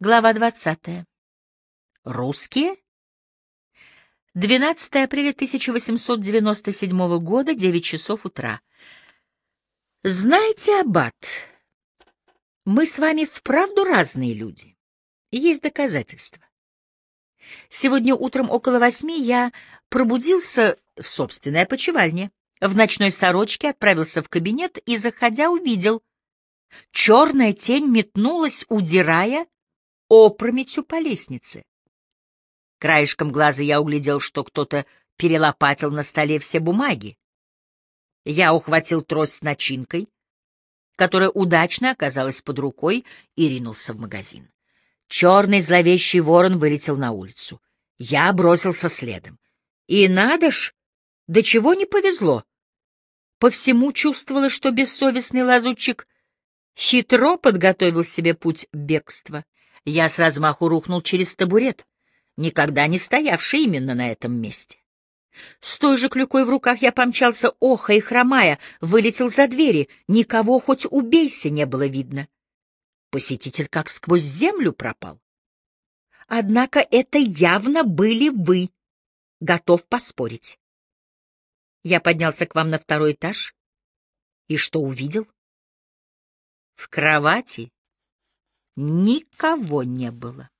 Глава 20. Русские? 12 апреля 1897 года, 9 часов утра. Знаете, Аббат, мы с вами вправду разные люди. Есть доказательства. Сегодня утром около восьми я пробудился в собственной опочивальне. В ночной сорочке отправился в кабинет и, заходя, увидел. Черная тень метнулась, удирая, опрометью по лестнице. Краешком глаза я углядел, что кто-то перелопатил на столе все бумаги. Я ухватил трость с начинкой, которая удачно оказалась под рукой, и ринулся в магазин. Черный зловещий ворон вылетел на улицу. Я бросился следом. И надо ж, до чего не повезло. По всему чувствовалось, что бессовестный лазутчик хитро подготовил себе путь бегства. Я с размаху рухнул через табурет, никогда не стоявший именно на этом месте. С той же клюкой в руках я помчался, оха и хромая, вылетел за двери, никого хоть убейся не было видно. Посетитель как сквозь землю пропал. Однако это явно были вы, готов поспорить. Я поднялся к вам на второй этаж, и что увидел? В кровати Никого не было.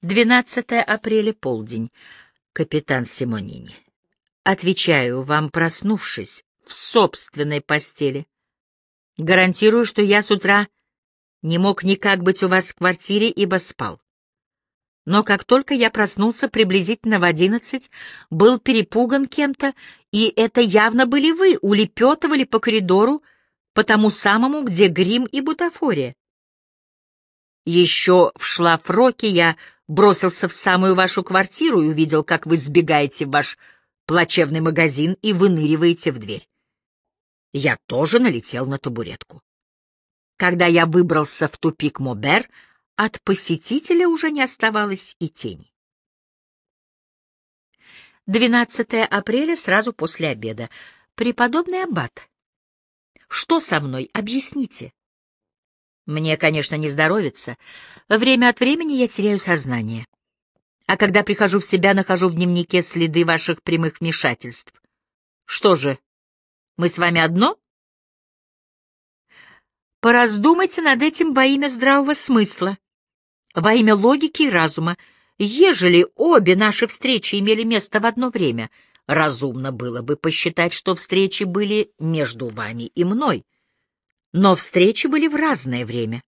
12 апреля, полдень. Капитан Симонини. Отвечаю вам, проснувшись в собственной постели. Гарантирую, что я с утра не мог никак быть у вас в квартире, ибо спал. Но как только я проснулся приблизительно в одиннадцать, был перепуган кем-то, и это явно были вы, улепетывали по коридору, по тому самому, где грим и бутафория. Еще в шлафроке я бросился в самую вашу квартиру и увидел, как вы сбегаете в ваш плачевный магазин и выныриваете в дверь. Я тоже налетел на табуретку. Когда я выбрался в тупик Мобер, от посетителя уже не оставалось и тени. 12 апреля, сразу после обеда. Преподобный аббат. Что со мной? Объясните. Мне, конечно, не здоровится. Время от времени я теряю сознание. А когда прихожу в себя, нахожу в дневнике следы ваших прямых вмешательств. Что же, мы с вами одно? Пораздумайте над этим во имя здравого смысла, во имя логики и разума. Ежели обе наши встречи имели место в одно время — Разумно было бы посчитать, что встречи были между вами и мной. Но встречи были в разное время.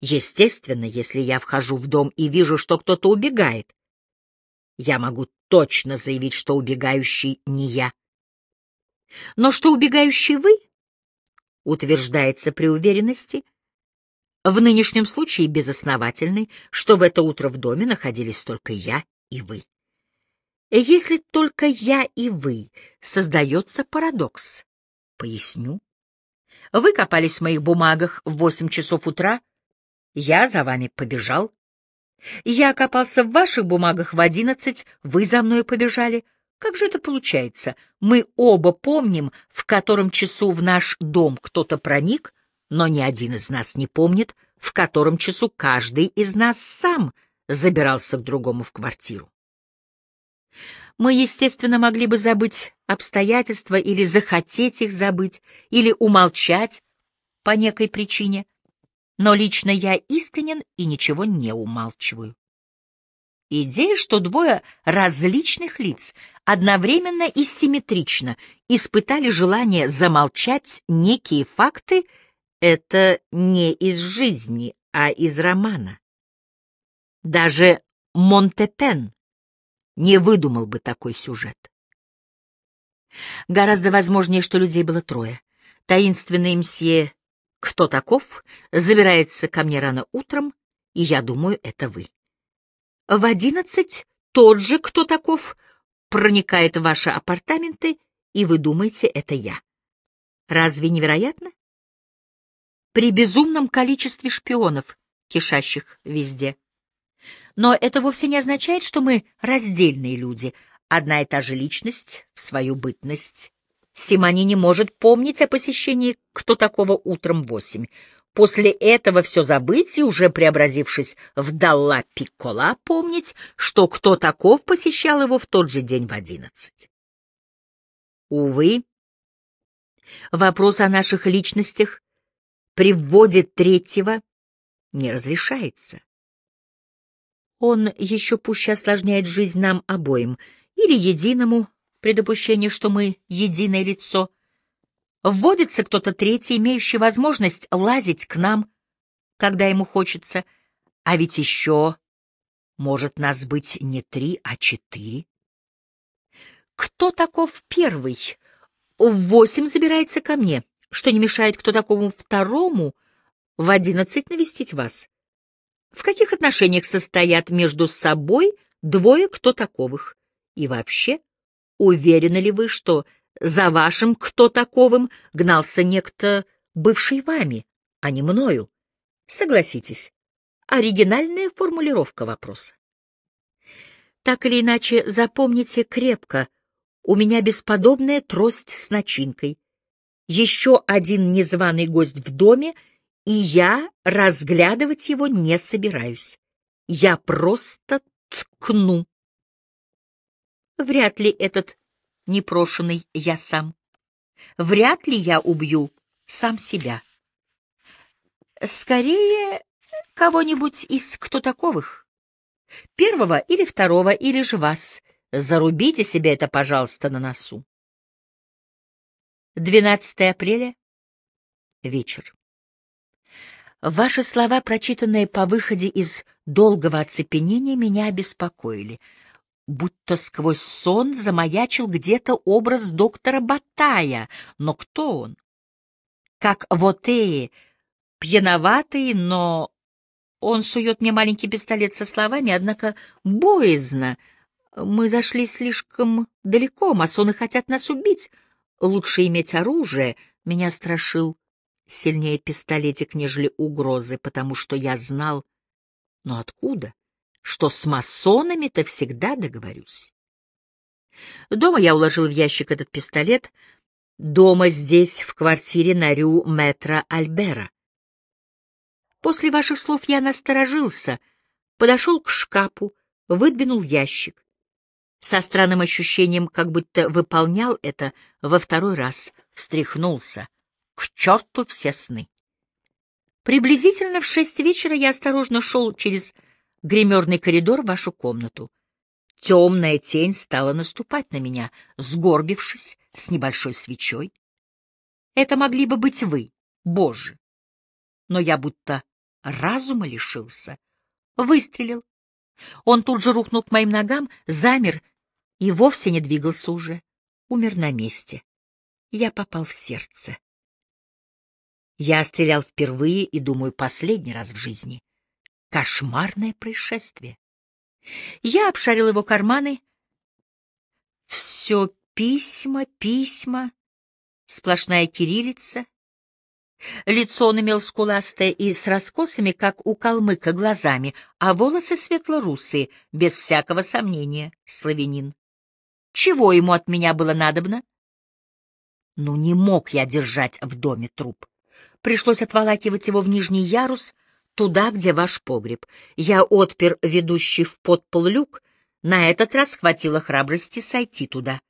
Естественно, если я вхожу в дом и вижу, что кто-то убегает, я могу точно заявить, что убегающий не я. Но что убегающий вы, утверждается при уверенности, в нынешнем случае безосновательный, что в это утро в доме находились только я и вы. Если только я и вы, создается парадокс. Поясню. Вы копались в моих бумагах в восемь часов утра, я за вами побежал. Я копался в ваших бумагах в одиннадцать, вы за мной побежали. Как же это получается? Мы оба помним, в котором часу в наш дом кто-то проник, но ни один из нас не помнит, в котором часу каждый из нас сам забирался к другому в квартиру. Мы, естественно, могли бы забыть обстоятельства или захотеть их забыть, или умолчать по некой причине, но лично я искренен и ничего не умалчиваю. Идея, что двое различных лиц одновременно и симметрично испытали желание замолчать некие факты, это не из жизни, а из романа. Даже Монтепен не выдумал бы такой сюжет. Гораздо возможнее, что людей было трое. Таинственный мсье «Кто таков?» забирается ко мне рано утром, и я думаю, это вы. В одиннадцать тот же «Кто таков?» проникает в ваши апартаменты, и вы думаете, это я. Разве невероятно? При безумном количестве шпионов, кишащих везде, но это вовсе не означает, что мы раздельные люди, одна и та же личность в свою бытность. Симони не может помнить о посещении кто такого утром восемь. После этого все забыть и, уже преобразившись в Далла Пиккола, помнить, что кто таков посещал его в тот же день в одиннадцать. Увы, вопрос о наших личностях при вводе третьего не разрешается. Он еще пуще осложняет жизнь нам обоим, или единому, при допущении, что мы единое лицо. Вводится кто-то третий, имеющий возможность лазить к нам, когда ему хочется, а ведь еще может нас быть не три, а четыре. Кто таков первый? В восемь забирается ко мне, что не мешает кто такому второму в одиннадцать навестить вас. В каких отношениях состоят между собой двое кто таковых? И вообще, уверены ли вы, что за вашим кто таковым гнался некто, бывший вами, а не мною? Согласитесь, оригинальная формулировка вопроса. Так или иначе, запомните крепко, у меня бесподобная трость с начинкой. Еще один незваный гость в доме, и я разглядывать его не собираюсь. Я просто ткну. Вряд ли этот непрошенный я сам. Вряд ли я убью сам себя. Скорее, кого-нибудь из кто таковых. Первого или второго, или же вас. Зарубите себе это, пожалуйста, на носу. 12 апреля. Вечер. Ваши слова, прочитанные по выходе из долгого оцепенения, меня обеспокоили — будто сквозь сон замаячил где-то образ доктора Батая. Но кто он? Как вот эти пьяноватый, но... Он сует мне маленький пистолет со словами, однако боязно. Мы зашли слишком далеко, масоны хотят нас убить. Лучше иметь оружие. Меня страшил сильнее пистолетик, нежели угрозы, потому что я знал... Но откуда? что с масонами-то всегда договорюсь. Дома я уложил в ящик этот пистолет, дома здесь, в квартире на Рю Метра Альбера. После ваших слов я насторожился, подошел к шкафу, выдвинул ящик. Со странным ощущением, как будто выполнял это во второй раз, встряхнулся. К черту все сны! Приблизительно в шесть вечера я осторожно шел через гримерный коридор в вашу комнату. Темная тень стала наступать на меня, сгорбившись с небольшой свечой. Это могли бы быть вы, Боже. Но я будто разума лишился. Выстрелил. Он тут же рухнул к моим ногам, замер и вовсе не двигался уже. Умер на месте. Я попал в сердце. Я стрелял впервые и, думаю, последний раз в жизни. Кошмарное происшествие. Я обшарил его карманы. Все письма, письма, сплошная кириллица. Лицо он имел скуластое и с раскосами, как у калмыка, глазами, а волосы светло-русые, без всякого сомнения, славянин. Чего ему от меня было надобно? Ну, не мог я держать в доме труп. Пришлось отволакивать его в нижний ярус — туда, где ваш погреб. Я отпер ведущий в подпол люк, на этот раз хватило храбрости сойти туда.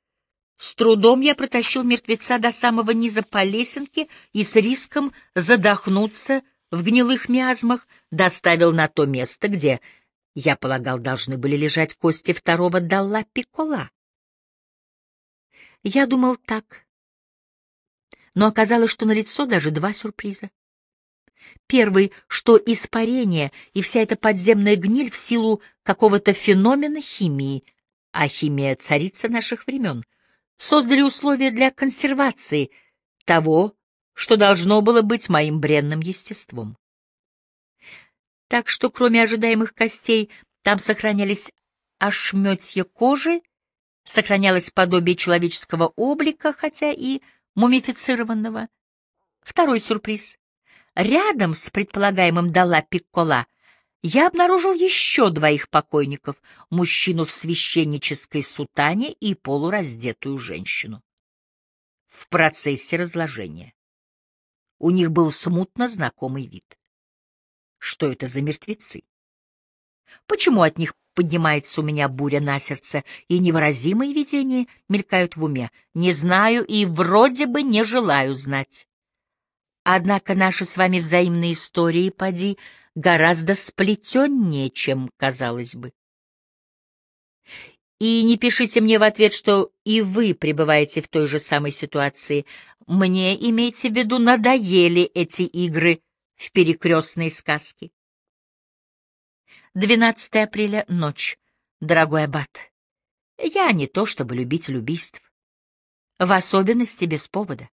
С трудом я протащил мертвеца до самого низа по лесенке и с риском задохнуться в гнилых миазмах доставил на то место, где, я полагал, должны были лежать кости второго Далла Пикола. Я думал так, но оказалось, что на лицо даже два сюрприза. Первый, что испарение и вся эта подземная гниль в силу какого-то феномена химии, а химия — царица наших времен, создали условия для консервации того, что должно было быть моим бренным естеством. Так что, кроме ожидаемых костей, там сохранялись ошметья кожи, сохранялось подобие человеческого облика, хотя и мумифицированного. Второй сюрприз. Рядом с предполагаемым Дала Пиккола я обнаружил еще двоих покойников, мужчину в священнической сутане и полураздетую женщину. В процессе разложения. У них был смутно знакомый вид. Что это за мертвецы? Почему от них поднимается у меня буря на сердце, и невыразимые видения мелькают в уме? Не знаю и вроде бы не желаю знать. Однако наши с вами взаимные истории, поди, гораздо сплетеннее, чем казалось бы. И не пишите мне в ответ, что и вы пребываете в той же самой ситуации. Мне, имейте в виду, надоели эти игры в перекрестные сказки. 12 апреля, ночь. Дорогой аббат, я не то чтобы любитель убийств. В особенности без повода.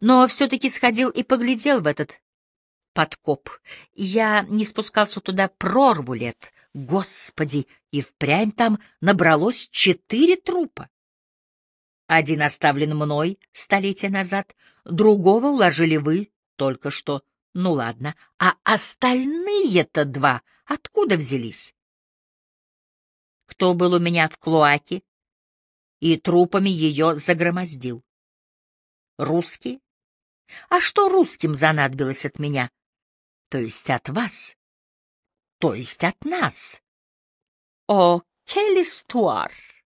Но все-таки сходил и поглядел в этот подкоп. Я не спускался туда прорву лет. Господи, и впрямь там набралось четыре трупа. Один оставлен мной столетия назад, другого уложили вы только что. Ну ладно, а остальные-то два откуда взялись? Кто был у меня в клоаке и трупами ее загромоздил? Русские? А что русским занадобилось от меня? То есть от вас? То есть от нас? О, histoire!